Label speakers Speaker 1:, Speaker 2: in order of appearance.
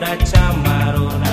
Speaker 1: Iria